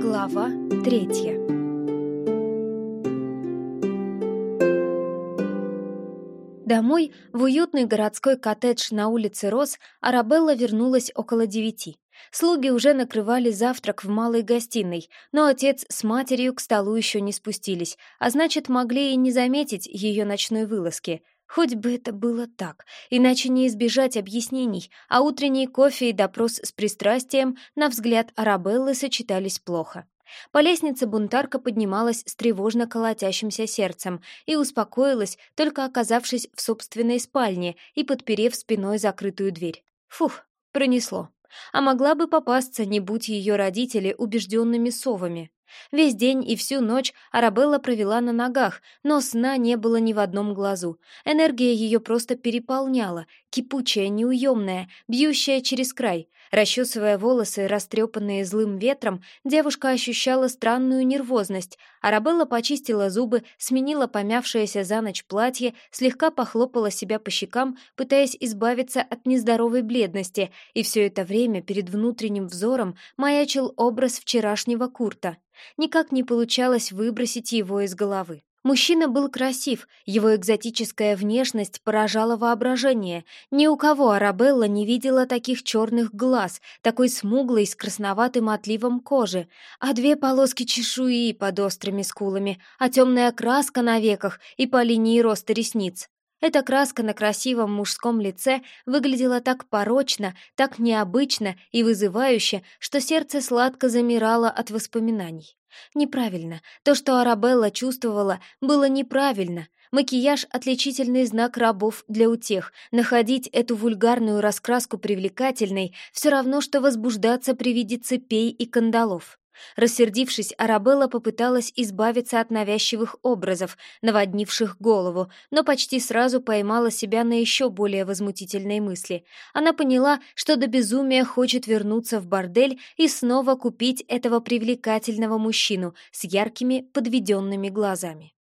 Глава третья Домой, в уютный городской коттедж на улице Рос, Арабелла вернулась около девяти. Слуги уже накрывали завтрак в малой гостиной, но отец с матерью к столу еще не спустились, а значит, могли и не заметить ее ночной вылазки — Хоть бы это было так, иначе не избежать объяснений, а утренний кофе и допрос с пристрастием, на взгляд Арабеллы, сочетались плохо. По лестнице бунтарка поднималась с тревожно колотящимся сердцем и успокоилась, только оказавшись в собственной спальне и подперев спиной закрытую дверь. Фух, пронесло. А могла бы попасться, не будь ее родители убежденными совами. Весь день и всю ночь Арабелла провела на ногах, но сна не было ни в одном глазу. Энергия ее просто переполняла, кипучая, неуемная, бьющая через край. Расчесывая волосы, растрепанные злым ветром, девушка ощущала странную нервозность. Арабелла почистила зубы, сменила помявшееся за ночь платье, слегка похлопала себя по щекам, пытаясь избавиться от нездоровой бледности, и все это время перед внутренним взором маячил образ вчерашнего Курта. Никак не получалось выбросить его из головы. Мужчина был красив, его экзотическая внешность поражала воображение. Ни у кого Арабелла не видела таких черных глаз, такой смуглой с красноватым отливом кожи, а две полоски чешуи под острыми скулами, а темная краска на веках и по линии роста ресниц. Эта краска на красивом мужском лице выглядела так порочно, так необычно и вызывающе, что сердце сладко замирало от воспоминаний. Неправильно. То, что Арабелла чувствовала, было неправильно. Макияж — отличительный знак рабов для утех. Находить эту вульгарную раскраску привлекательной — все равно, что возбуждаться при виде цепей и кандалов. Рассердившись, Арабелла попыталась избавиться от навязчивых образов, наводнивших голову, но почти сразу поймала себя на еще более возмутительной мысли. Она поняла, что до безумия хочет вернуться в бордель и снова купить этого привлекательного мужчину с яркими подведенными глазами.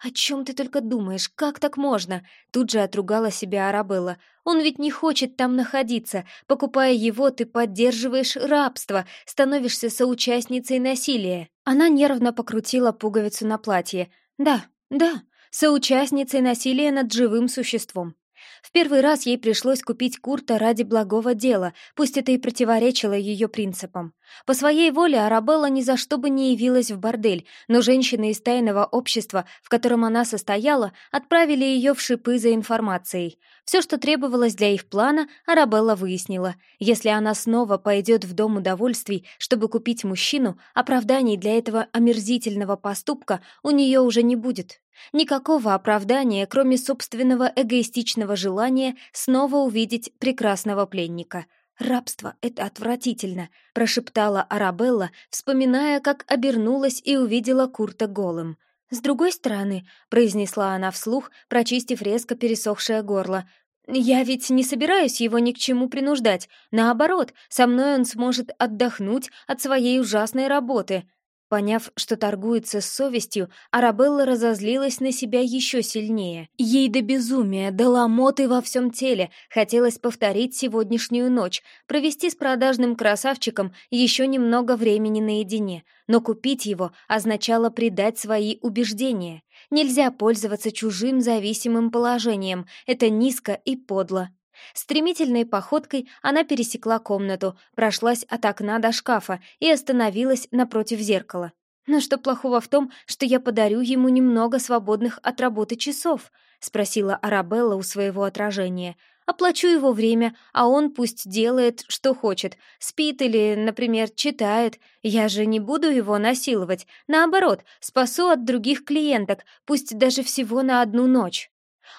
«О чем ты только думаешь? Как так можно?» Тут же отругала себя Арабелла. «Он ведь не хочет там находиться. Покупая его, ты поддерживаешь рабство, становишься соучастницей насилия». Она нервно покрутила пуговицу на платье. «Да, да, соучастницей насилия над живым существом. В первый раз ей пришлось купить Курта ради благого дела, пусть это и противоречило ее принципам. По своей воле Арабелла ни за что бы не явилась в бордель, но женщины из тайного общества, в котором она состояла, отправили ее в шипы за информацией. Все, что требовалось для их плана, Арабелла выяснила. Если она снова пойдет в дом удовольствий, чтобы купить мужчину, оправданий для этого омерзительного поступка у нее уже не будет. Никакого оправдания, кроме собственного эгоистичного желания снова увидеть прекрасного пленника. «Рабство — это отвратительно», — прошептала Арабелла, вспоминая, как обернулась и увидела Курта голым. «С другой стороны», — произнесла она вслух, прочистив резко пересохшее горло, «я ведь не собираюсь его ни к чему принуждать. Наоборот, со мной он сможет отдохнуть от своей ужасной работы». Поняв, что торгуется с совестью, Арабелла разозлилась на себя еще сильнее. Ей до безумия, до ломоты во всем теле хотелось повторить сегодняшнюю ночь, провести с продажным красавчиком еще немного времени наедине, но купить его означало предать свои убеждения. Нельзя пользоваться чужим зависимым положением, это низко и подло. Стремительной походкой она пересекла комнату, прошлась от окна до шкафа и остановилась напротив зеркала. «Но что плохого в том, что я подарю ему немного свободных от работы часов?» — спросила Арабелла у своего отражения. «Оплачу его время, а он пусть делает, что хочет. Спит или, например, читает. Я же не буду его насиловать. Наоборот, спасу от других клиенток, пусть даже всего на одну ночь».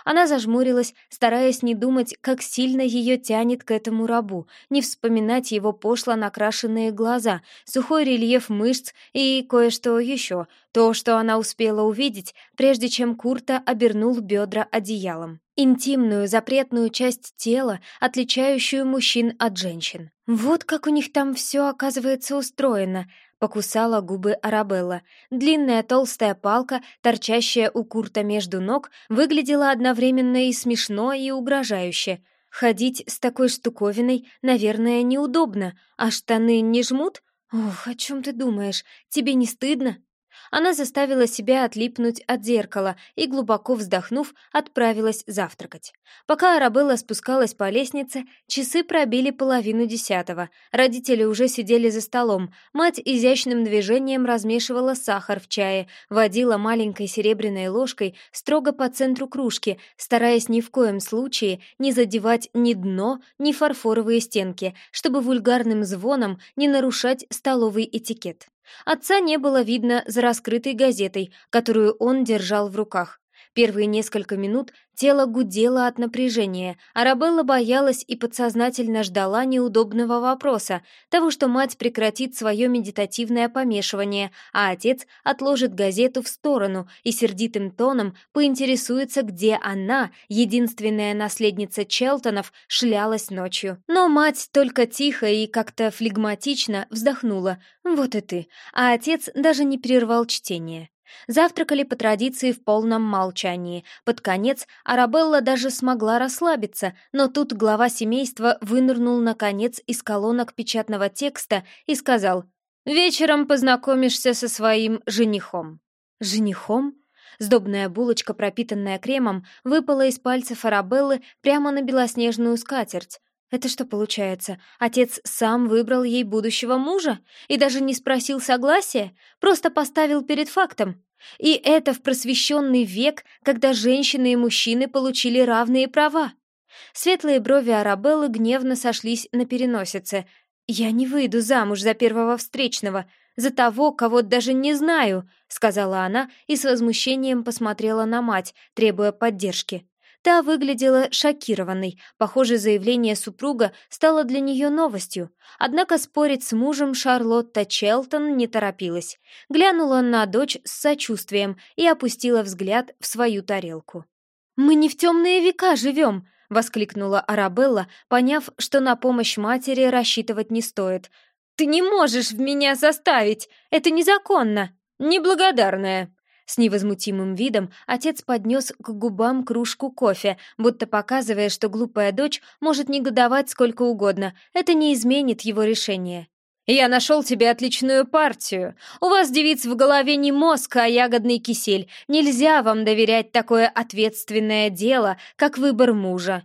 Она зажмурилась, стараясь не думать, как сильно ее тянет к этому рабу, не вспоминать его пошло накрашенные глаза, сухой рельеф мышц и кое-что еще, то, что она успела увидеть, прежде чем Курта обернул бедра одеялом. Интимную, запретную часть тела, отличающую мужчин от женщин. Вот как у них там все оказывается устроено, Покусала губы Арабелла. Длинная толстая палка, торчащая у Курта между ног, выглядела одновременно и смешно, и угрожающе. Ходить с такой штуковиной, наверное, неудобно, а штаны не жмут? «Ох, о чем ты думаешь? Тебе не стыдно?» Она заставила себя отлипнуть от зеркала и, глубоко вздохнув, отправилась завтракать. Пока Арабелла спускалась по лестнице, часы пробили половину десятого. Родители уже сидели за столом. Мать изящным движением размешивала сахар в чае, водила маленькой серебряной ложкой строго по центру кружки, стараясь ни в коем случае не задевать ни дно, ни фарфоровые стенки, чтобы вульгарным звоном не нарушать столовый этикет. Отца не было видно за раскрытой газетой, которую он держал в руках. Первые несколько минут тело гудело от напряжения, Арабелла боялась и подсознательно ждала неудобного вопроса, того, что мать прекратит свое медитативное помешивание, а отец отложит газету в сторону и сердитым тоном поинтересуется, где она, единственная наследница Челтонов, шлялась ночью. Но мать только тихо и как-то флегматично вздохнула «Вот и ты», а отец даже не прервал чтение. Завтракали по традиции в полном молчании. Под конец Арабелла даже смогла расслабиться, но тут глава семейства вынырнул наконец из колонок печатного текста и сказал «Вечером познакомишься со своим женихом». «Женихом?» Сдобная булочка, пропитанная кремом, выпала из пальцев Арабеллы прямо на белоснежную скатерть. Это что получается? Отец сам выбрал ей будущего мужа и даже не спросил согласия, просто поставил перед фактом. И это в просвещенный век, когда женщины и мужчины получили равные права. Светлые брови Арабеллы гневно сошлись на переносице. «Я не выйду замуж за первого встречного, за того, кого даже не знаю», — сказала она и с возмущением посмотрела на мать, требуя поддержки. Та выглядела шокированной. Похоже, заявление супруга стало для нее новостью. Однако спорить с мужем Шарлотта Челтон не торопилась. Глянула на дочь с сочувствием и опустила взгляд в свою тарелку. «Мы не в темные века живем!» — воскликнула Арабелла, поняв, что на помощь матери рассчитывать не стоит. «Ты не можешь в меня заставить! Это незаконно!» «Неблагодарная!» С невозмутимым видом отец поднес к губам кружку кофе, будто показывая, что глупая дочь может негодовать сколько угодно. Это не изменит его решение. «Я нашел тебе отличную партию. У вас, девиц, в голове не мозг, а ягодный кисель. Нельзя вам доверять такое ответственное дело, как выбор мужа».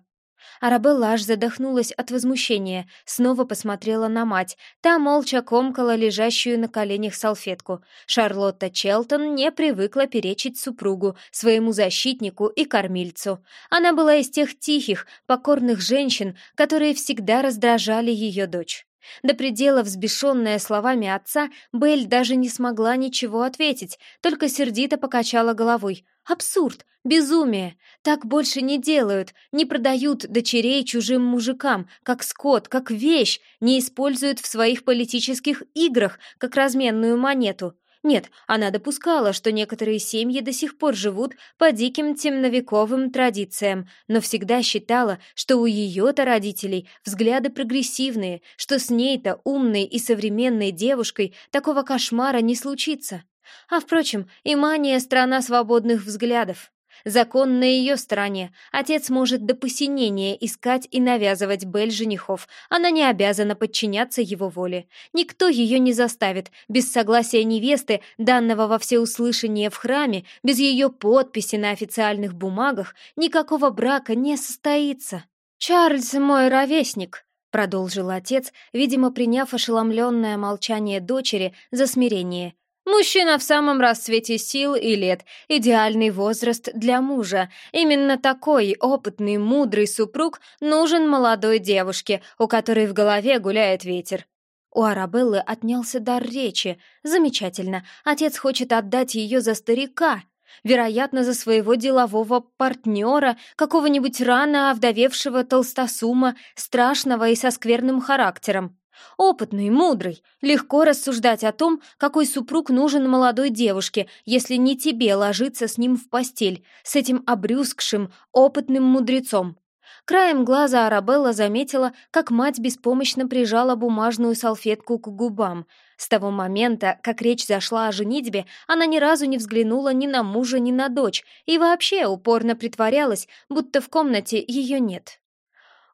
Арабелла аж задохнулась от возмущения, снова посмотрела на мать. Та молча комкала лежащую на коленях салфетку. Шарлотта Челтон не привыкла перечить супругу, своему защитнику и кормильцу. Она была из тех тихих, покорных женщин, которые всегда раздражали ее дочь. До предела взбешенная словами отца, Белль даже не смогла ничего ответить, только сердито покачала головой. Абсурд, безумие. Так больше не делают, не продают дочерей чужим мужикам, как скот, как вещь, не используют в своих политических играх, как разменную монету. Нет, она допускала, что некоторые семьи до сих пор живут по диким темновековым традициям, но всегда считала, что у ее-то родителей взгляды прогрессивные, что с ней-то умной и современной девушкой такого кошмара не случится. А, впрочем, Имания — страна свободных взглядов. Закон на ее стороне. Отец может до посинения искать и навязывать Бель женихов. Она не обязана подчиняться его воле. Никто ее не заставит. Без согласия невесты, данного во всеуслышание в храме, без ее подписи на официальных бумагах, никакого брака не состоится. «Чарльз мой ровесник», — продолжил отец, видимо, приняв ошеломленное молчание дочери за смирение — Мужчина в самом расцвете сил и лет, идеальный возраст для мужа. Именно такой опытный, мудрый супруг нужен молодой девушке, у которой в голове гуляет ветер. У Арабеллы отнялся дар речи. Замечательно, отец хочет отдать ее за старика. Вероятно, за своего делового партнера, какого-нибудь рано овдовевшего толстосума, страшного и со скверным характером. Опытный, мудрый, легко рассуждать о том, какой супруг нужен молодой девушке, если не тебе ложиться с ним в постель, с этим обрюзгшим, опытным мудрецом. Краем глаза Арабелла заметила, как мать беспомощно прижала бумажную салфетку к губам. С того момента, как речь зашла о женитьбе, она ни разу не взглянула ни на мужа, ни на дочь и вообще упорно притворялась, будто в комнате ее нет.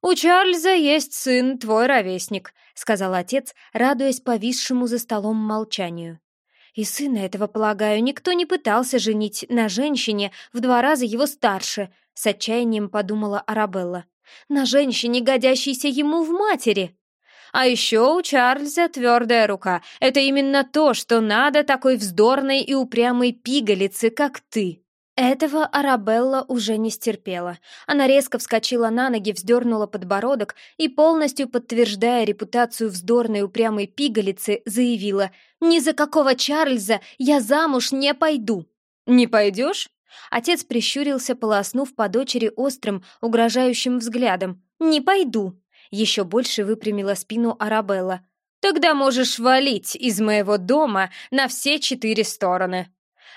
«У Чарльза есть сын, твой ровесник», — сказал отец, радуясь повисшему за столом молчанию. «И сына этого, полагаю, никто не пытался женить на женщине в два раза его старше», — с отчаянием подумала Арабелла. «На женщине, годящейся ему в матери!» А еще у Чарльза твердая рука. Это именно то, что надо такой вздорной и упрямой пигалице, как ты. Этого Арабелла уже не стерпела. Она резко вскочила на ноги, вздернула подбородок и, полностью подтверждая репутацию вздорной упрямой пигалицы, заявила «Ни за какого Чарльза я замуж не пойду!» «Не пойдешь?» Отец прищурился, полоснув по дочери острым, угрожающим взглядом. «Не пойду!» Еще больше выпрямила спину Арабелла. «Тогда можешь валить из моего дома на все четыре стороны!»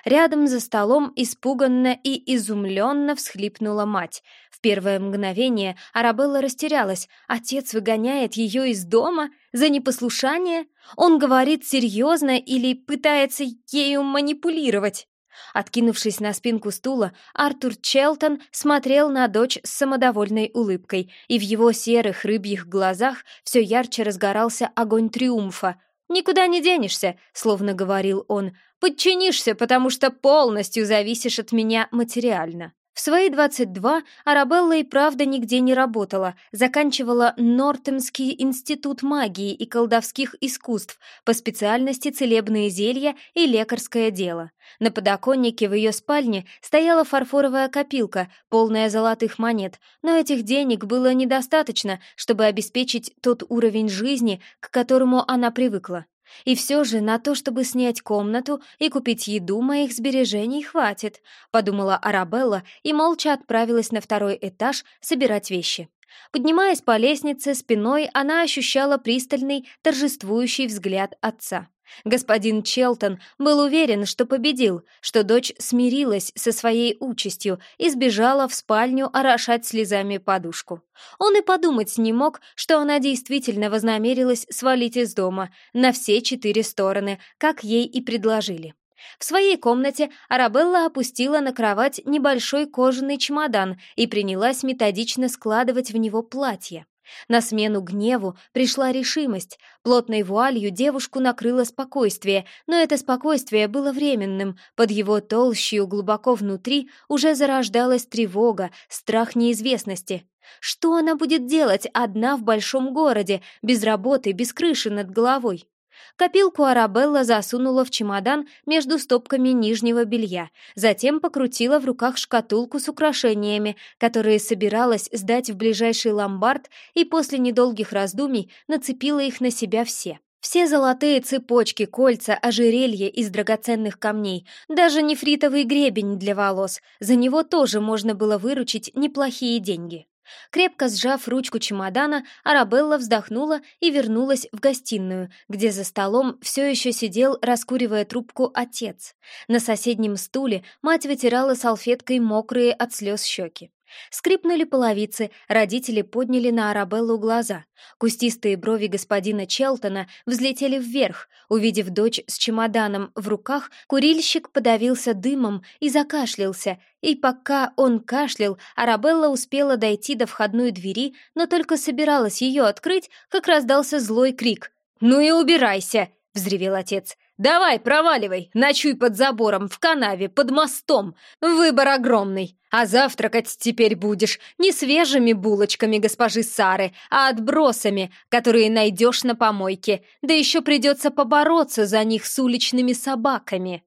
Рядом за столом испуганно и изумленно всхлипнула мать. В первое мгновение Арабелла растерялась. Отец выгоняет ее из дома за непослушание? Он говорит серьезно или пытается ею манипулировать? Откинувшись на спинку стула, Артур Челтон смотрел на дочь с самодовольной улыбкой, и в его серых рыбьих глазах все ярче разгорался огонь триумфа. «Никуда не денешься», — словно говорил он, — «подчинишься, потому что полностью зависишь от меня материально». В свои 22 Арабелла и правда нигде не работала, заканчивала Нортемский институт магии и колдовских искусств по специальности целебные зелья и лекарское дело. На подоконнике в ее спальне стояла фарфоровая копилка, полная золотых монет, но этих денег было недостаточно, чтобы обеспечить тот уровень жизни, к которому она привыкла. И все же на то, чтобы снять комнату и купить еду, моих сбережений хватит, подумала Арабелла и молча отправилась на второй этаж собирать вещи. Поднимаясь по лестнице спиной, она ощущала пристальный, торжествующий взгляд отца. Господин Челтон был уверен, что победил, что дочь смирилась со своей участью и сбежала в спальню орошать слезами подушку. Он и подумать не мог, что она действительно вознамерилась свалить из дома на все четыре стороны, как ей и предложили. В своей комнате Арабелла опустила на кровать небольшой кожаный чемодан и принялась методично складывать в него платье. На смену гневу пришла решимость. Плотной вуалью девушку накрыло спокойствие, но это спокойствие было временным. Под его толщью глубоко внутри уже зарождалась тревога, страх неизвестности. Что она будет делать одна в большом городе, без работы, без крыши над головой? Копилку Арабелла засунула в чемодан между стопками нижнего белья, затем покрутила в руках шкатулку с украшениями, которые собиралась сдать в ближайший ломбард и после недолгих раздумий нацепила их на себя все. Все золотые цепочки, кольца, ожерелья из драгоценных камней, даже нефритовый гребень для волос, за него тоже можно было выручить неплохие деньги. Крепко сжав ручку чемодана, Арабелла вздохнула и вернулась в гостиную, где за столом все еще сидел, раскуривая трубку, отец. На соседнем стуле мать вытирала салфеткой мокрые от слез щеки. Скрипнули половицы, родители подняли на Арабеллу глаза. Кустистые брови господина Челтона взлетели вверх. Увидев дочь с чемоданом в руках, курильщик подавился дымом и закашлялся. И пока он кашлял, Арабелла успела дойти до входной двери, но только собиралась ее открыть, как раздался злой крик. «Ну и убирайся!» — взревел отец. «Давай, проваливай, ночуй под забором, в канаве, под мостом. Выбор огромный. А завтракать теперь будешь не свежими булочками госпожи Сары, а отбросами, которые найдешь на помойке. Да еще придется побороться за них с уличными собаками».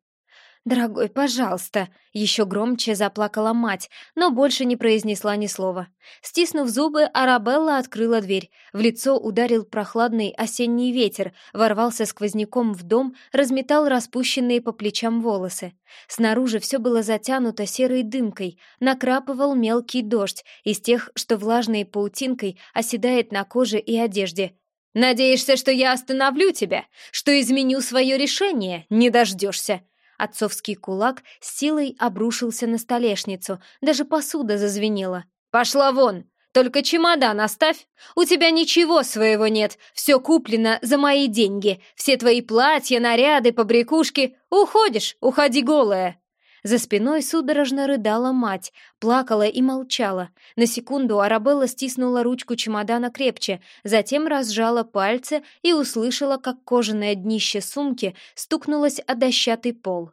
«Дорогой, пожалуйста!» — еще громче заплакала мать, но больше не произнесла ни слова. Стиснув зубы, Арабелла открыла дверь. В лицо ударил прохладный осенний ветер, ворвался сквозняком в дом, разметал распущенные по плечам волосы. Снаружи все было затянуто серой дымкой, накрапывал мелкий дождь, из тех, что влажной паутинкой оседает на коже и одежде. «Надеешься, что я остановлю тебя? Что изменю свое решение? Не дождешься!» Отцовский кулак с силой обрушился на столешницу, даже посуда зазвенела. «Пошла вон! Только чемодан оставь! У тебя ничего своего нет, все куплено за мои деньги, все твои платья, наряды, побрякушки. Уходишь, уходи голая!» За спиной судорожно рыдала мать, плакала и молчала. На секунду Арабелла стиснула ручку чемодана крепче, затем разжала пальцы и услышала, как кожаное днище сумки стукнулось о дощатый пол.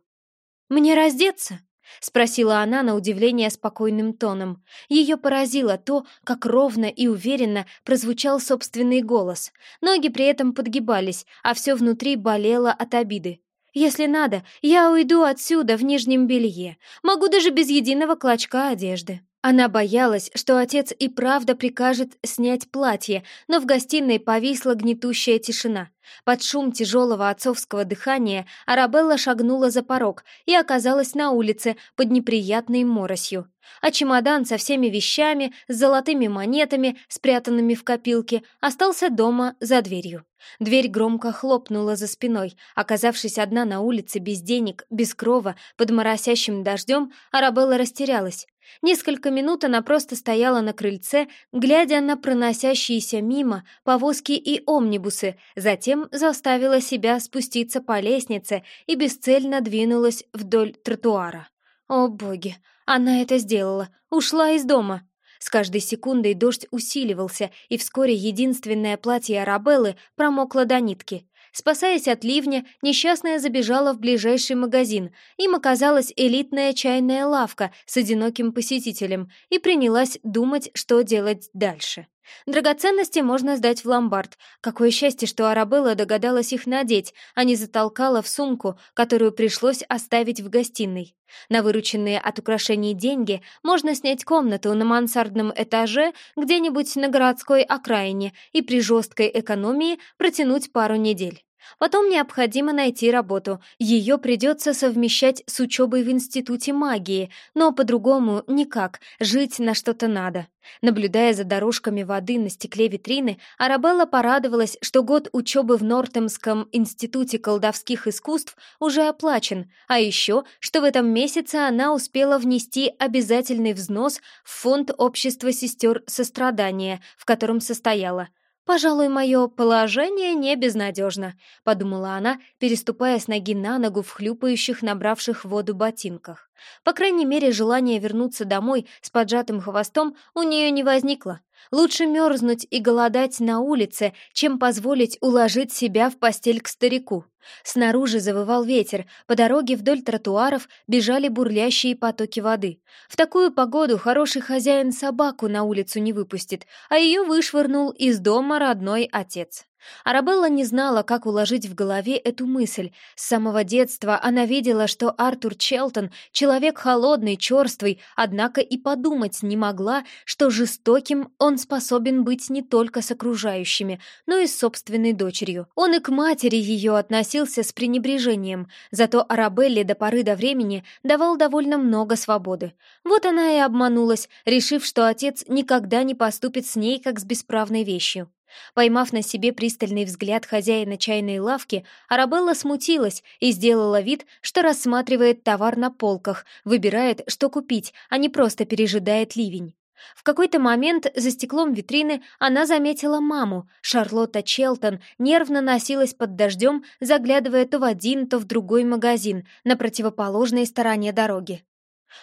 «Мне раздеться?» — спросила она на удивление спокойным тоном. Ее поразило то, как ровно и уверенно прозвучал собственный голос. Ноги при этом подгибались, а все внутри болело от обиды. «Если надо, я уйду отсюда в нижнем белье. Могу даже без единого клочка одежды». Она боялась, что отец и правда прикажет снять платье, но в гостиной повисла гнетущая тишина. Под шум тяжелого отцовского дыхания Арабелла шагнула за порог и оказалась на улице под неприятной моросью. А чемодан со всеми вещами, с золотыми монетами, спрятанными в копилке, остался дома за дверью. Дверь громко хлопнула за спиной. Оказавшись одна на улице без денег, без крова, под моросящим дождем, Арабелла растерялась. Несколько минут она просто стояла на крыльце, глядя на проносящиеся мимо повозки и омнибусы, затем заставила себя спуститься по лестнице и бесцельно двинулась вдоль тротуара. О боги, она это сделала, ушла из дома. С каждой секундой дождь усиливался, и вскоре единственное платье Арабеллы промокло до нитки. Спасаясь от ливня, несчастная забежала в ближайший магазин. Им оказалась элитная чайная лавка с одиноким посетителем и принялась думать, что делать дальше. Драгоценности можно сдать в ломбард. Какое счастье, что Арабелла догадалась их надеть, а не затолкала в сумку, которую пришлось оставить в гостиной. На вырученные от украшений деньги можно снять комнату на мансардном этаже где-нибудь на городской окраине и при жесткой экономии протянуть пару недель. Потом необходимо найти работу. Ее придется совмещать с учебой в Институте магии, но по-другому никак, жить на что-то надо. Наблюдая за дорожками воды на стекле витрины, Арабелла порадовалась, что год учебы в Нортемском институте колдовских искусств уже оплачен, а еще, что в этом месяце она успела внести обязательный взнос в фонд общества сестер сострадания, в котором состояла. «Пожалуй, мое положение не безнадежно», — подумала она, переступая с ноги на ногу в хлюпающих, набравших воду ботинках. По крайней мере, желание вернуться домой с поджатым хвостом у нее не возникло. Лучше мерзнуть и голодать на улице, чем позволить уложить себя в постель к старику. Снаружи завывал ветер, по дороге вдоль тротуаров бежали бурлящие потоки воды. В такую погоду хороший хозяин собаку на улицу не выпустит, а ее вышвырнул из дома родной отец. Арабелла не знала, как уложить в голове эту мысль. С самого детства она видела, что Артур Челтон — человек холодный, черствый, однако и подумать не могла, что жестоким он способен быть не только с окружающими, но и с собственной дочерью. Он и к матери ее относился с пренебрежением, зато Арабелле до поры до времени давал довольно много свободы. Вот она и обманулась, решив, что отец никогда не поступит с ней, как с бесправной вещью. Поймав на себе пристальный взгляд хозяина чайной лавки, Арабелла смутилась и сделала вид, что рассматривает товар на полках, выбирает, что купить, а не просто пережидает ливень. В какой-то момент за стеклом витрины она заметила маму. Шарлотта Челтон нервно носилась под дождем, заглядывая то в один, то в другой магазин на противоположной стороне дороги.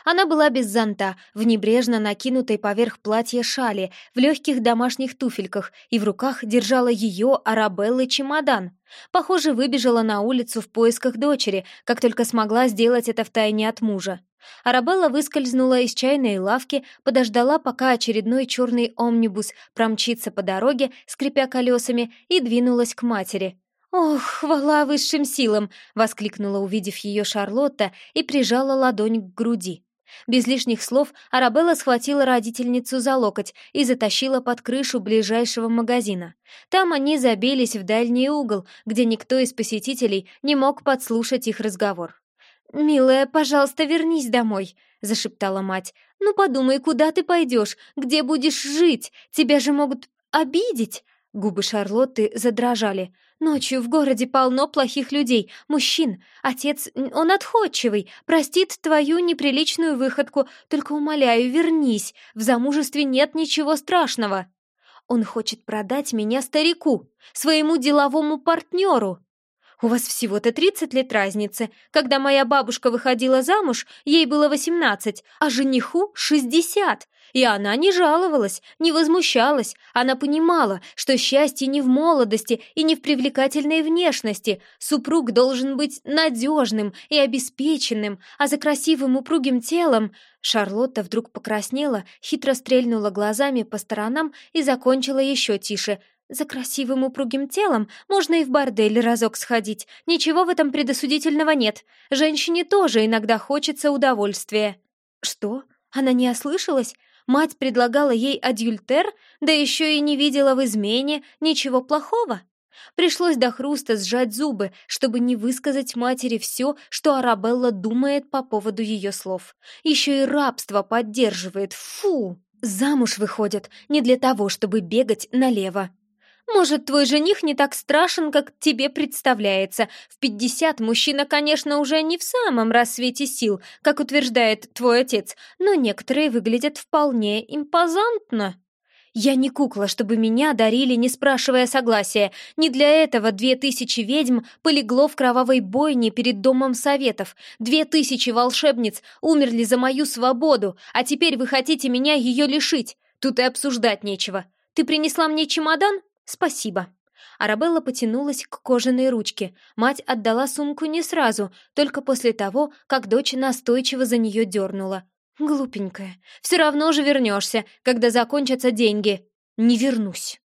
Она была без зонта, в небрежно накинутой поверх платья шали, в легких домашних туфельках и в руках держала ее, Арабеллы, чемодан. Похоже, выбежала на улицу в поисках дочери, как только смогла сделать это втайне от мужа. Арабелла выскользнула из чайной лавки, подождала, пока очередной черный омнибус промчится по дороге, скрипя колесами, и двинулась к матери. «Ох, хвала высшим силам!» — воскликнула, увидев ее Шарлотта, и прижала ладонь к груди. Без лишних слов Арабелла схватила родительницу за локоть и затащила под крышу ближайшего магазина. Там они забились в дальний угол, где никто из посетителей не мог подслушать их разговор. «Милая, пожалуйста, вернись домой», — зашептала мать. «Ну подумай, куда ты пойдешь? Где будешь жить? Тебя же могут обидеть!» Губы Шарлотты задрожали. «Ночью в городе полно плохих людей, мужчин. Отец, он отходчивый, простит твою неприличную выходку. Только умоляю, вернись. В замужестве нет ничего страшного». «Он хочет продать меня старику, своему деловому партнеру». У вас всего-то 30 лет разницы. Когда моя бабушка выходила замуж, ей было 18, а жениху 60. И она не жаловалась, не возмущалась. Она понимала, что счастье не в молодости и не в привлекательной внешности. Супруг должен быть надежным и обеспеченным, а за красивым упругим телом... Шарлотта вдруг покраснела, хитро стрельнула глазами по сторонам и закончила еще тише — за красивым упругим телом можно и в бордель разок сходить. Ничего в этом предосудительного нет. Женщине тоже иногда хочется удовольствия. Что? Она не ослышалась? Мать предлагала ей адюльтер, да еще и не видела в измене ничего плохого? Пришлось до хруста сжать зубы, чтобы не высказать матери все, что Арабелла думает по поводу ее слов. Еще и рабство поддерживает. Фу! Замуж выходят не для того, чтобы бегать налево. Может, твой жених не так страшен, как тебе представляется. В пятьдесят мужчина, конечно, уже не в самом рассвете сил, как утверждает твой отец, но некоторые выглядят вполне импозантно. Я не кукла, чтобы меня дарили, не спрашивая согласия. Не для этого две тысячи ведьм полегло в кровавой бойне перед Домом Советов. Две тысячи волшебниц умерли за мою свободу, а теперь вы хотите меня ее лишить. Тут и обсуждать нечего. Ты принесла мне чемодан? «Спасибо». Арабелла потянулась к кожаной ручке. Мать отдала сумку не сразу, только после того, как дочь настойчиво за нее дернула. «Глупенькая, все равно же вернешься, когда закончатся деньги». «Не вернусь».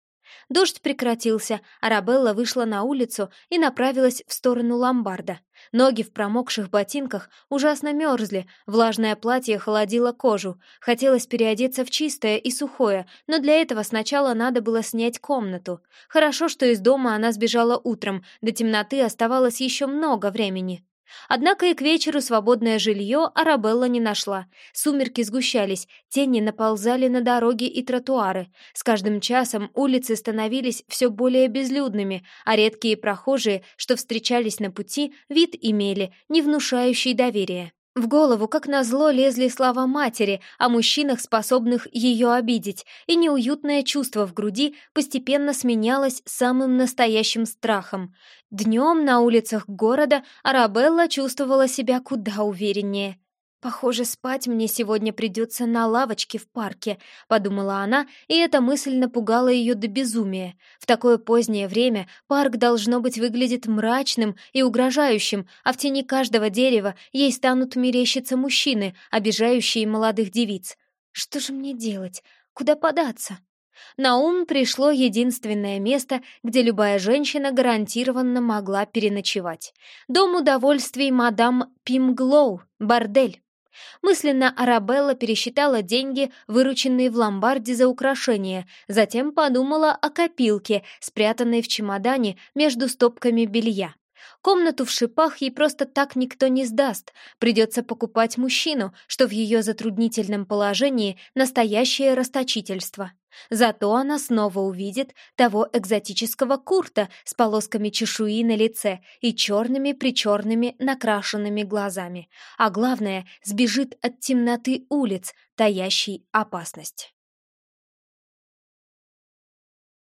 Дождь прекратился, Арабелла вышла на улицу и направилась в сторону ломбарда. Ноги в промокших ботинках ужасно мерзли, влажное платье холодило кожу. Хотелось переодеться в чистое и сухое, но для этого сначала надо было снять комнату. Хорошо, что из дома она сбежала утром, до темноты оставалось еще много времени. Однако и к вечеру свободное жилье Арабелла не нашла. Сумерки сгущались, тени наползали на дороги и тротуары. С каждым часом улицы становились все более безлюдными, а редкие прохожие, что встречались на пути, вид имели, не внушающий доверия. В голову, как назло, лезли слова матери о мужчинах, способных ее обидеть, и неуютное чувство в груди постепенно сменялось самым настоящим страхом. Днем на улицах города Арабелла чувствовала себя куда увереннее. «Похоже, спать мне сегодня придется на лавочке в парке», — подумала она, и эта мысль напугала ее до безумия. В такое позднее время парк, должно быть, выглядит мрачным и угрожающим, а в тени каждого дерева ей станут мерещиться мужчины, обижающие молодых девиц. «Что же мне делать? Куда податься?» На ум пришло единственное место, где любая женщина гарантированно могла переночевать. Дом удовольствий мадам Пимглоу, бордель. Мысленно Арабелла пересчитала деньги, вырученные в ломбарде за украшения, затем подумала о копилке, спрятанной в чемодане между стопками белья. Комнату в шипах ей просто так никто не сдаст. Придется покупать мужчину, что в ее затруднительном положении настоящее расточительство. Зато она снова увидит того экзотического Курта с полосками чешуи на лице и черными-причерными накрашенными глазами. А главное, сбежит от темноты улиц, таящей опасность.